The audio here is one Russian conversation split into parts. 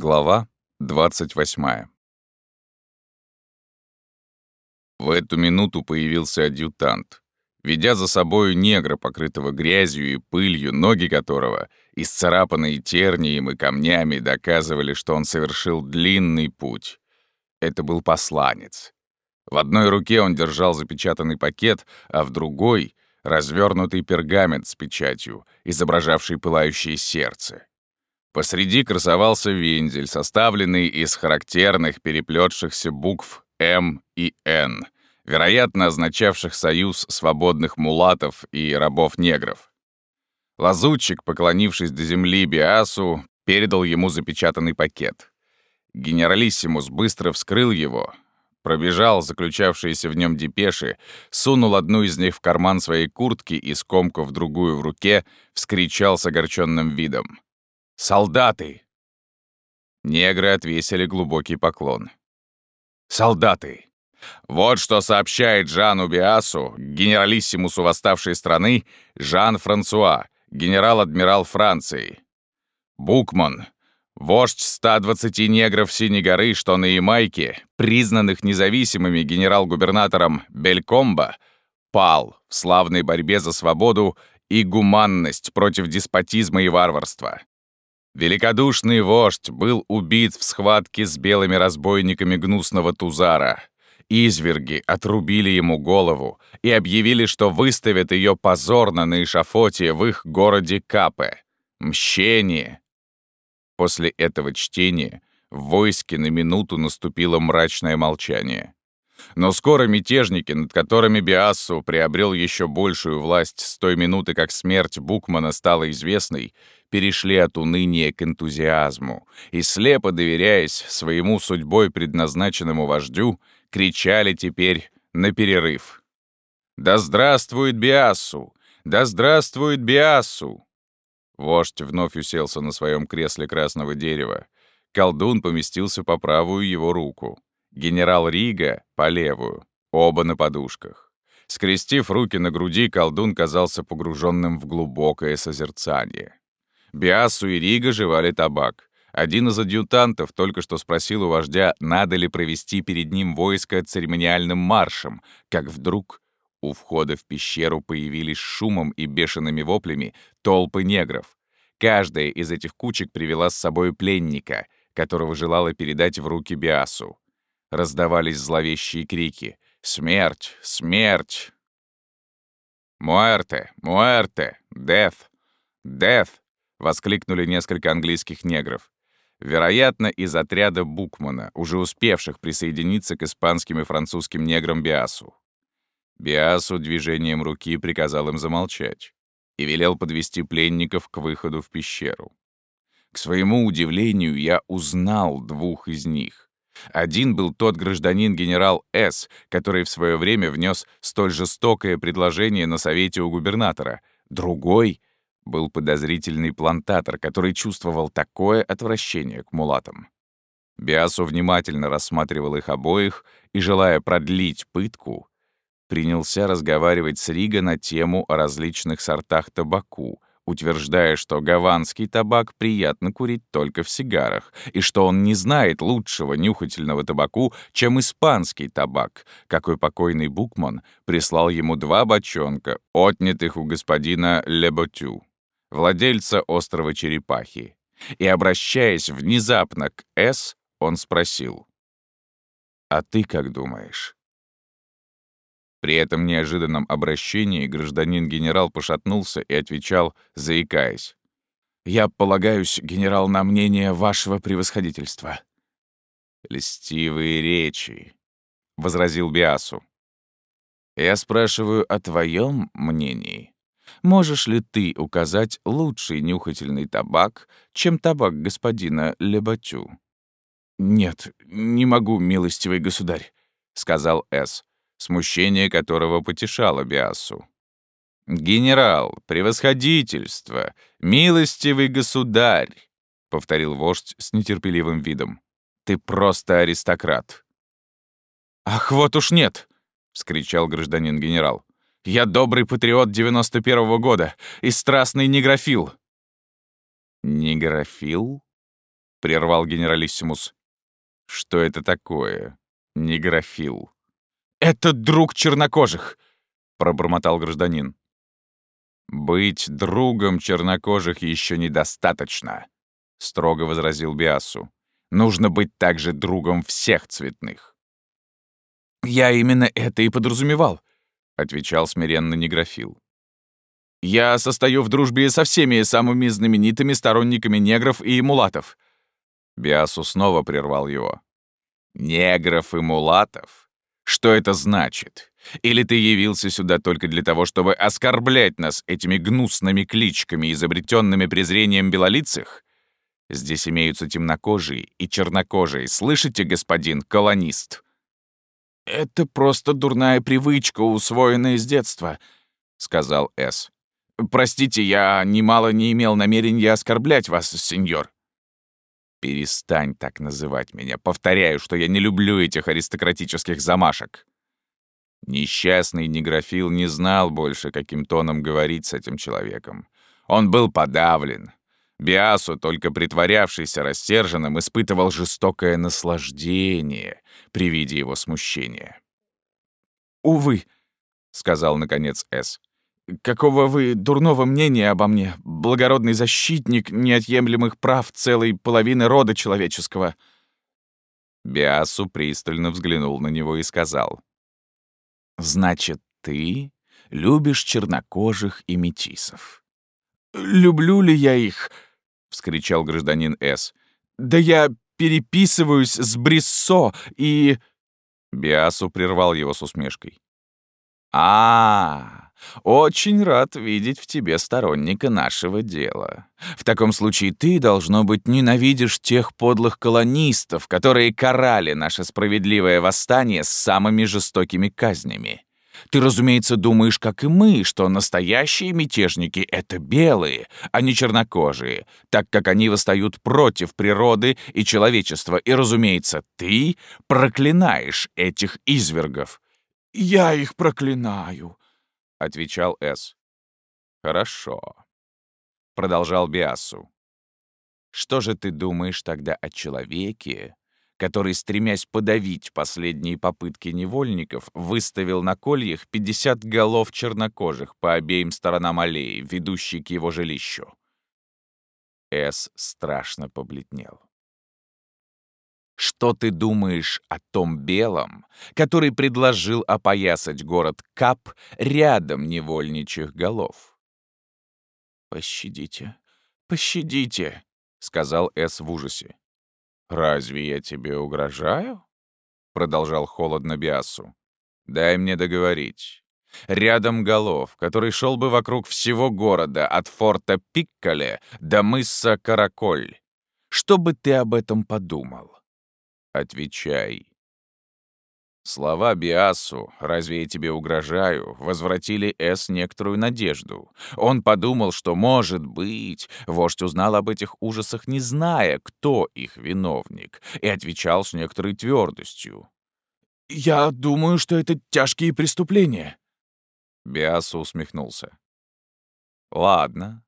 Глава 28 В эту минуту появился адъютант, ведя за собою негра, покрытого грязью и пылью, ноги которого, исцарапанные тернием и камнями, доказывали, что он совершил длинный путь. Это был посланец. В одной руке он держал запечатанный пакет, а в другой — развернутый пергамент с печатью, изображавший пылающее сердце. Посреди красовался вензель, составленный из характерных переплетшихся букв «М» и «Н», вероятно, означавших союз свободных мулатов и рабов-негров. Лазутчик, поклонившись до земли Биасу, передал ему запечатанный пакет. Генералиссимус быстро вскрыл его, пробежал заключавшиеся в нем депеши, сунул одну из них в карман своей куртки и, скомкав другую в руке, вскричал с огорченным видом. «Солдаты!» Негры отвесили глубокий поклон. «Солдаты! Вот что сообщает Жану Биасу, генералиссимусу восставшей страны, Жан-Франсуа, генерал-адмирал Франции. Букман, вождь 120 негров Синей горы, что на Ямайке, признанных независимыми генерал-губернатором Белькомба, пал в славной борьбе за свободу и гуманность против деспотизма и варварства. Великодушный вождь был убит в схватке с белыми разбойниками гнусного Тузара. Изверги отрубили ему голову и объявили, что выставят ее позорно на эшафоте в их городе Капе. Мщение! После этого чтения в войске на минуту наступило мрачное молчание. Но скоро мятежники, над которыми Биассу приобрел еще большую власть с той минуты, как смерть Букмана стала известной, перешли от уныния к энтузиазму и, слепо доверяясь своему судьбой предназначенному вождю, кричали теперь на перерыв. «Да здравствует Биасу! Да здравствует Биасу!» Вождь вновь уселся на своем кресле красного дерева. Колдун поместился по правую его руку. Генерал Рига — по левую, оба на подушках. Скрестив руки на груди, колдун казался погруженным в глубокое созерцание. Биасу и Рига жевали табак. Один из адъютантов только что спросил у вождя, надо ли провести перед ним войско церемониальным маршем, как вдруг у входа в пещеру появились шумом и бешеными воплями толпы негров. Каждая из этих кучек привела с собой пленника, которого желала передать в руки Биасу. Раздавались зловещие крики «Смерть! Смерть!» «Муэрте! Муэрте! Деф! Деф!» — воскликнули несколько английских негров. Вероятно, из отряда Букмана, уже успевших присоединиться к испанским и французским неграм Биасу. Биасу движением руки приказал им замолчать и велел подвести пленников к выходу в пещеру. К своему удивлению, я узнал двух из них. Один был тот гражданин генерал С., который в свое время внес столь жестокое предложение на совете у губернатора. Другой был подозрительный плантатор, который чувствовал такое отвращение к мулатам. Биасу внимательно рассматривал их обоих и, желая продлить пытку, принялся разговаривать с Рига на тему о различных сортах табаку, утверждая, что гаванский табак приятно курить только в сигарах, и что он не знает лучшего нюхательного табаку, чем испанский табак, какой покойный Букман прислал ему два бочонка, отнятых у господина Леботю владельца острова Черепахи, и, обращаясь внезапно к С, он спросил, «А ты как думаешь?» При этом неожиданном обращении гражданин-генерал пошатнулся и отвечал, заикаясь, «Я полагаюсь, генерал, на мнение вашего превосходительства». «Льстивые речи», — возразил Биасу. «Я спрашиваю о твоем мнении». Можешь ли ты указать лучший нюхательный табак, чем табак господина Лебатю?» «Нет, не могу, милостивый государь», — сказал С, смущение которого потешало Биасу. «Генерал, превосходительство, милостивый государь», — повторил вождь с нетерпеливым видом. «Ты просто аристократ». «Ах, вот уж нет!» — вскричал гражданин-генерал. Я добрый патриот 91-го года и страстный негрофил». «Негрофил?» — прервал генералиссимус. «Что это такое? Негрофил?» «Это друг чернокожих!» — пробормотал гражданин. «Быть другом чернокожих еще недостаточно», — строго возразил Биасу. «Нужно быть также другом всех цветных». «Я именно это и подразумевал», — отвечал смиренно Негрофил. «Я состою в дружбе со всеми самыми знаменитыми сторонниками негров и мулатов». Биасу снова прервал его. «Негров и мулатов? Что это значит? Или ты явился сюда только для того, чтобы оскорблять нас этими гнусными кличками, изобретенными презрением белолицых? Здесь имеются темнокожие и чернокожие. Слышите, господин колонист?» «Это просто дурная привычка, усвоенная с детства», — сказал С. «Простите, я немало не имел намерения оскорблять вас, сеньор». «Перестань так называть меня. Повторяю, что я не люблю этих аристократических замашек». Несчастный негрофил не знал больше, каким тоном говорить с этим человеком. Он был подавлен. Биасу, только притворявшийся рассерженным, испытывал жестокое наслаждение при виде его смущения. «Увы», — сказал наконец С. «Какого вы дурного мнения обо мне, благородный защитник неотъемлемых прав целой половины рода человеческого?» Биасу пристально взглянул на него и сказал. «Значит, ты любишь чернокожих и метисов?» «Люблю ли я их?» — вскричал гражданин С. «Да я переписываюсь с Бриссо и...» Биасу прервал его с усмешкой. а, очень рад видеть в тебе сторонника нашего дела. В таком случае ты, должно быть, ненавидишь тех подлых колонистов, которые карали наше справедливое восстание с самыми жестокими казнями. Ты, разумеется, думаешь, как и мы, что настоящие мятежники — это белые, а не чернокожие, так как они восстают против природы и человечества, и, разумеется, ты проклинаешь этих извергов. «Я их проклинаю», — отвечал С. «Хорошо», — продолжал Биасу. «Что же ты думаешь тогда о человеке, который, стремясь подавить последние попытки невольников, выставил на кольях 50 голов чернокожих по обеим сторонам аллеи, ведущей к его жилищу. С страшно побледнел. «Что ты думаешь о том белом, который предложил опоясать город Кап рядом невольничьих голов?» «Пощадите, пощадите», — сказал С в ужасе. «Разве я тебе угрожаю?» — продолжал холодно Биасу. «Дай мне договорить. Рядом голов, который шел бы вокруг всего города, от форта Пикколе до мыса Караколь. Что бы ты об этом подумал? Отвечай. Слова Биасу «разве я тебе угрожаю?» возвратили Эс некоторую надежду. Он подумал, что, может быть, вождь узнал об этих ужасах, не зная, кто их виновник, и отвечал с некоторой твердостью. «Я думаю, что это тяжкие преступления». Биасу усмехнулся. «Ладно.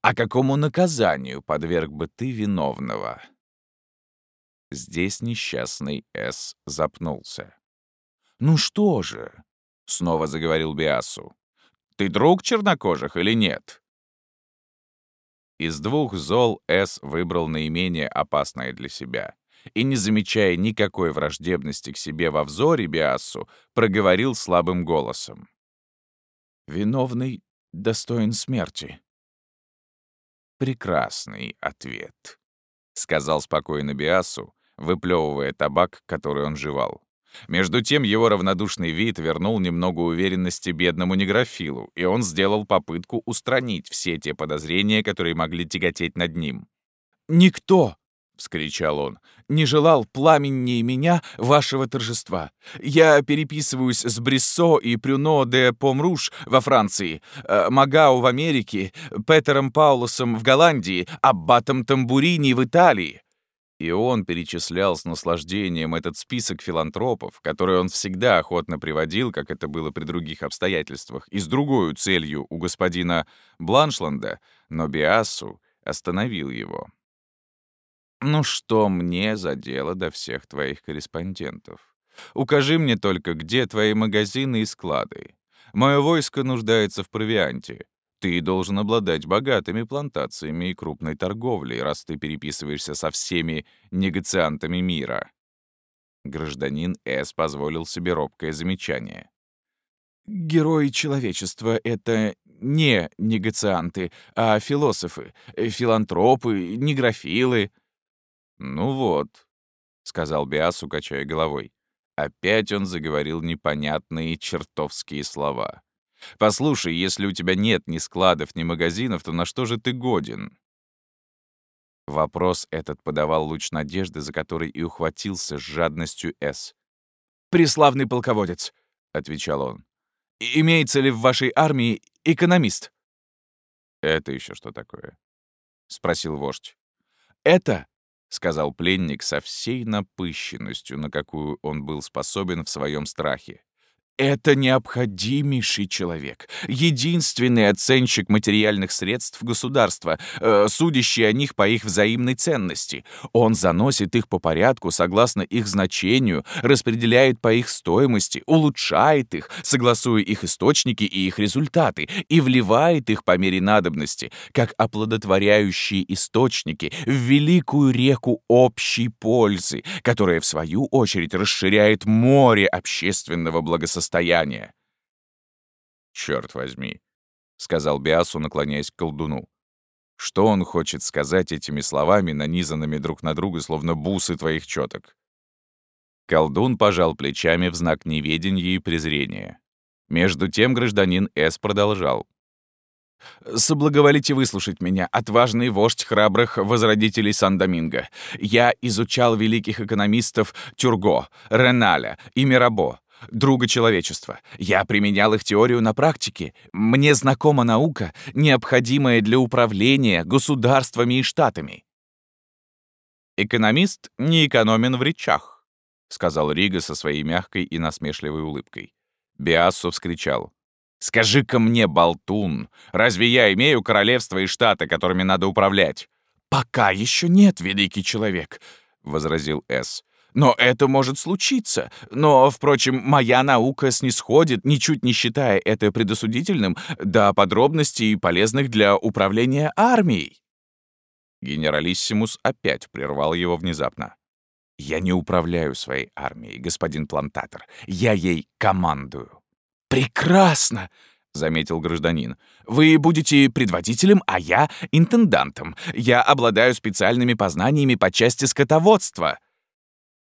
А какому наказанию подверг бы ты виновного?» Здесь несчастный С запнулся. «Ну что же?» — снова заговорил Биасу. «Ты друг чернокожих или нет?» Из двух зол С выбрал наименее опасное для себя и, не замечая никакой враждебности к себе во взоре Биасу, проговорил слабым голосом. «Виновный достоин смерти». «Прекрасный ответ», — сказал спокойно Биасу, выплевывая табак, который он жевал. Между тем его равнодушный вид вернул немного уверенности бедному негрофилу, и он сделал попытку устранить все те подозрения, которые могли тяготеть над ним. «Никто!» — вскричал он. «Не желал пламеннее меня вашего торжества. Я переписываюсь с Бриссо и Прюно де Помруш во Франции, э, Магау в Америке, Петером Паулосом в Голландии, Аббатом Тамбурини в Италии. И он перечислял с наслаждением этот список филантропов, который он всегда охотно приводил, как это было при других обстоятельствах, и с другой целью у господина Бланшланда, но Биасу остановил его. Ну что мне за дело до всех твоих корреспондентов? Укажи мне только, где твои магазины и склады. Мое войско нуждается в провианте. Ты должен обладать богатыми плантациями и крупной торговлей, раз ты переписываешься со всеми негациантами мира. Гражданин С. позволил себе робкое замечание. Герои человечества — это не негацианты, а философы, филантропы, негрофилы. «Ну вот», — сказал Биасу, качая головой. Опять он заговорил непонятные чертовские слова. «Послушай, если у тебя нет ни складов, ни магазинов, то на что же ты годен?» Вопрос этот подавал луч надежды, за который и ухватился с жадностью С. «Преславный полководец», — отвечал он. «Имеется ли в вашей армии экономист?» «Это еще что такое?» — спросил вождь. «Это — сказал пленник со всей напыщенностью, на какую он был способен в своем страхе. Это необходимейший человек, единственный оценщик материальных средств государства, э, судящий о них по их взаимной ценности. Он заносит их по порядку согласно их значению, распределяет по их стоимости, улучшает их, согласуя их источники и их результаты, и вливает их по мере надобности, как оплодотворяющие источники, в великую реку общей пользы, которая, в свою очередь, расширяет море общественного благосостояния состояние. «Черт возьми», — сказал Биасу, наклоняясь к колдуну. «Что он хочет сказать этими словами, нанизанными друг на друга, словно бусы твоих чёток?» Колдун пожал плечами в знак неведения и презрения. Между тем гражданин С. продолжал. «Соблаговолите выслушать меня, отважный вождь храбрых возродителей Сан-Доминго. Я изучал великих экономистов Тюрго, Реналя и Мирабо, друга человечества. Я применял их теорию на практике. Мне знакома наука, необходимая для управления государствами и штатами. «Экономист не экономен в речах», — сказал Рига со своей мягкой и насмешливой улыбкой. Биассо вскричал. «Скажи-ка мне, болтун, разве я имею королевство и штаты, которыми надо управлять?» «Пока еще нет, великий человек», — возразил С. Но это может случиться. Но, впрочем, моя наука снисходит, ничуть не считая это предосудительным, до подробностей, полезных для управления армией. Генералиссимус опять прервал его внезапно. «Я не управляю своей армией, господин плантатор. Я ей командую». «Прекрасно!» — заметил гражданин. «Вы будете предводителем, а я — интендантом. Я обладаю специальными познаниями по части скотоводства».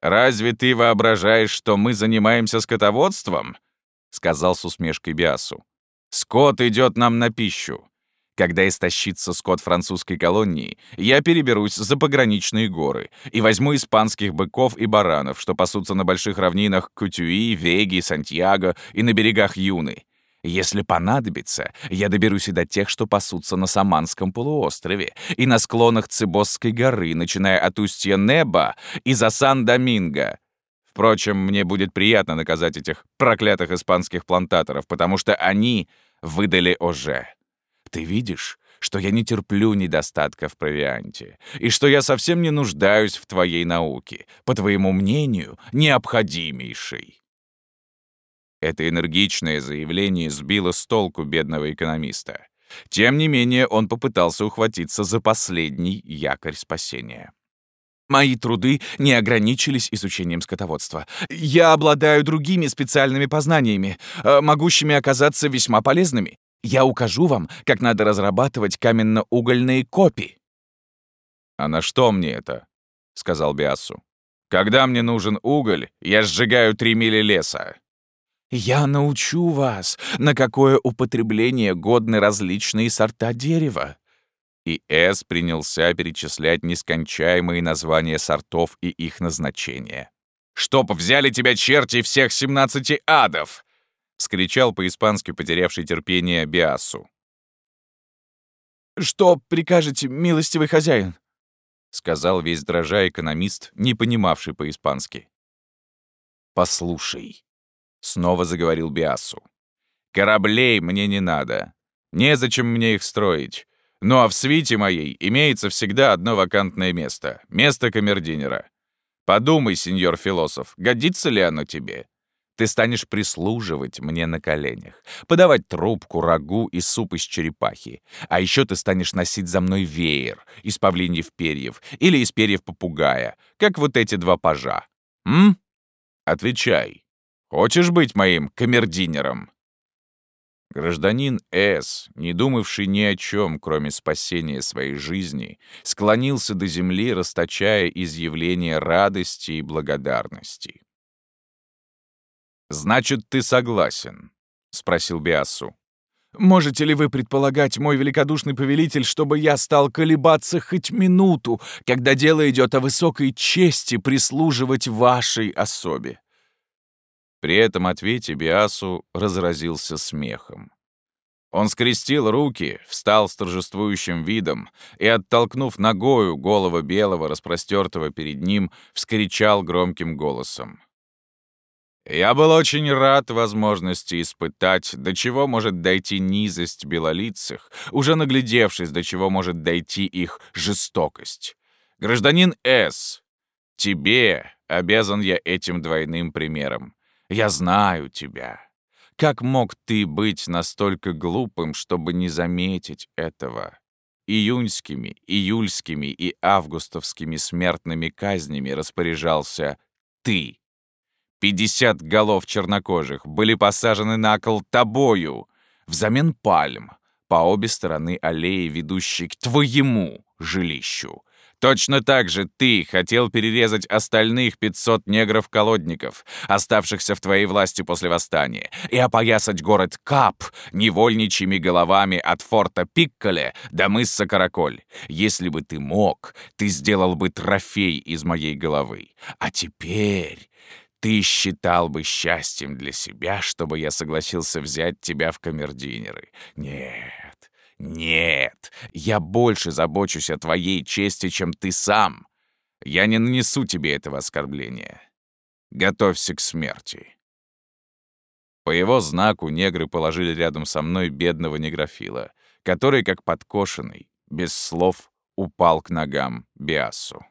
«Разве ты воображаешь, что мы занимаемся скотоводством?» — сказал с усмешкой Биасу. «Скот идет нам на пищу. Когда истощится скот французской колонии, я переберусь за пограничные горы и возьму испанских быков и баранов, что пасутся на больших равнинах Кутюи, Веги, Сантьяго и на берегах Юны. Если понадобится, я доберусь и до тех, что пасутся на Саманском полуострове и на склонах Цибосской горы, начиная от устья Неба и за Сан-Доминго. Впрочем, мне будет приятно наказать этих проклятых испанских плантаторов, потому что они выдали оже. Ты видишь, что я не терплю недостатка в провианте, и что я совсем не нуждаюсь в твоей науке, по твоему мнению, необходимейшей. Это энергичное заявление сбило с толку бедного экономиста. Тем не менее, он попытался ухватиться за последний якорь спасения. Мои труды не ограничились изучением скотоводства. Я обладаю другими специальными познаниями, э, могущими оказаться весьма полезными. Я укажу вам, как надо разрабатывать каменно-угольные копии. «А на что мне это?» — сказал Биасу. «Когда мне нужен уголь, я сжигаю три мили леса. Я научу вас, на какое употребление годны различные сорта дерева». И С принялся перечислять нескончаемые названия сортов и их назначения. «Чтоб взяли тебя черти всех семнадцати адов!» — скричал по-испански потерявший терпение Биасу. «Что прикажете, милостивый хозяин?» — сказал весь дрожа экономист, не понимавший по-испански. «Послушай», — снова заговорил Биасу. «Кораблей мне не надо. Незачем мне их строить. Ну а в свите моей имеется всегда одно вакантное место — место камердинера. Подумай, сеньор философ, годится ли оно тебе? Ты станешь прислуживать мне на коленях, подавать трубку, рагу и суп из черепахи. А еще ты станешь носить за мной веер из павлиньев перьев или из перьев попугая, как вот эти два пажа. М? Отвечай. Хочешь быть моим камердинером? Гражданин С., не думавший ни о чем, кроме спасения своей жизни, склонился до земли, расточая изъявление радости и благодарности. «Значит, ты согласен?» — спросил Биасу. «Можете ли вы предполагать, мой великодушный повелитель, чтобы я стал колебаться хоть минуту, когда дело идет о высокой чести прислуживать вашей особе?» При этом ответе Биасу разразился смехом. Он скрестил руки, встал с торжествующим видом и, оттолкнув ногою голову белого, распростертого перед ним, вскричал громким голосом. «Я был очень рад возможности испытать, до чего может дойти низость белолицых, уже наглядевшись, до чего может дойти их жестокость. Гражданин С., тебе обязан я этим двойным примером. Я знаю тебя. Как мог ты быть настолько глупым, чтобы не заметить этого? Июньскими, июльскими и августовскими смертными казнями распоряжался ты. Пятьдесят голов чернокожих были посажены на кол тобою взамен пальм по обе стороны аллеи, ведущей к твоему жилищу. Точно так же ты хотел перерезать остальных 500 негров-колодников, оставшихся в твоей власти после восстания, и опоясать город Кап невольничьими головами от форта Пикколе до мыса Караколь. Если бы ты мог, ты сделал бы трофей из моей головы. А теперь ты считал бы счастьем для себя, чтобы я согласился взять тебя в камердинеры. Нет. «Нет, я больше забочусь о твоей чести, чем ты сам. Я не нанесу тебе этого оскорбления. Готовься к смерти». По его знаку негры положили рядом со мной бедного негрофила, который, как подкошенный, без слов, упал к ногам Биасу.